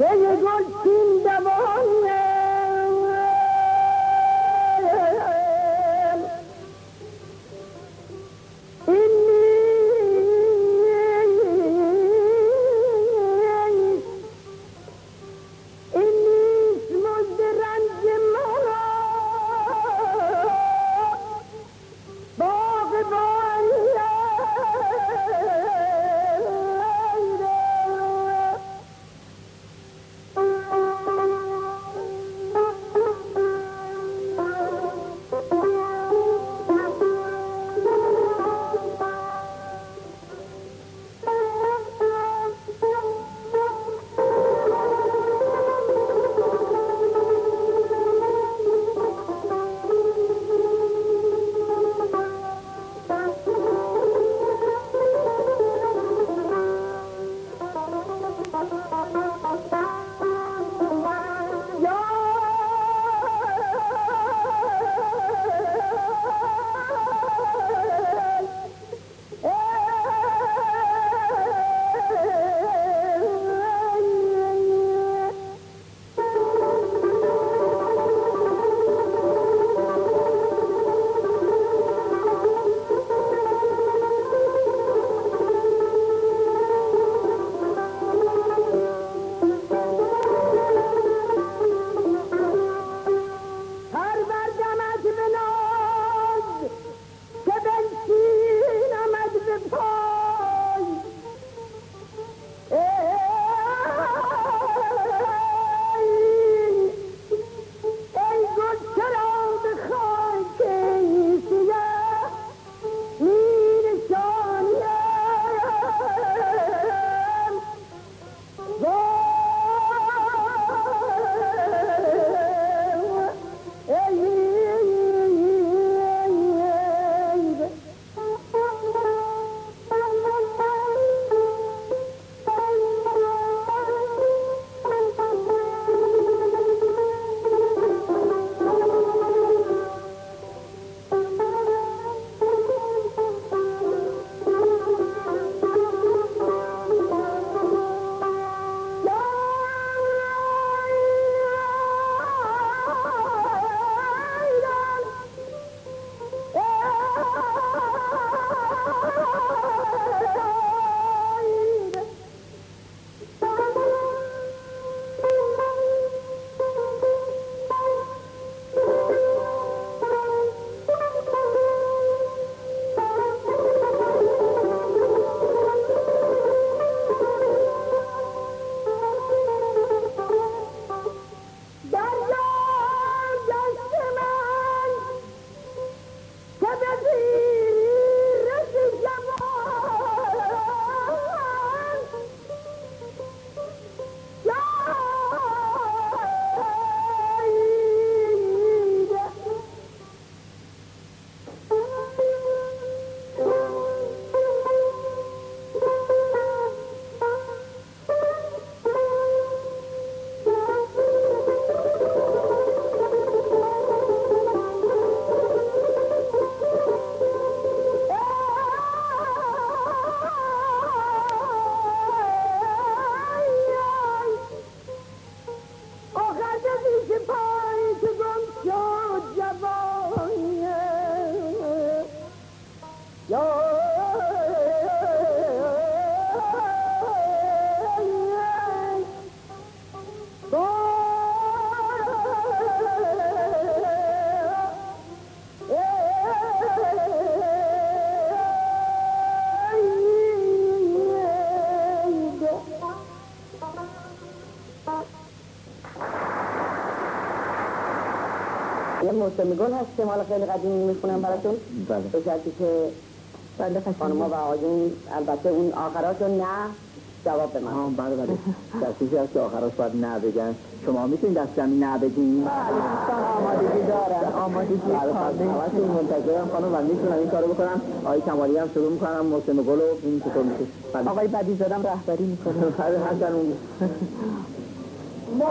دل گل سین دوان یه موسمی گل هست که مال خیلی قدیمی می‌خونم براتون. بله. به شرطی که بله خانما و آقایون البته اون آخراشو نه جواب به من بله بله. در چیزی هست که آخراش باید نه بگن. شما می‌تونید دست جمعی نه بگین آمادگی دارم. آمادگی بله پس همتون منتظرم خانم و می‌تونم این کارو بکنم. آقای کمالی هم شروع می‌کنم. موسم گل و این چطور میشه. بله. آقای بدی زدم رهبری می‌کنه. بله حسن اون. به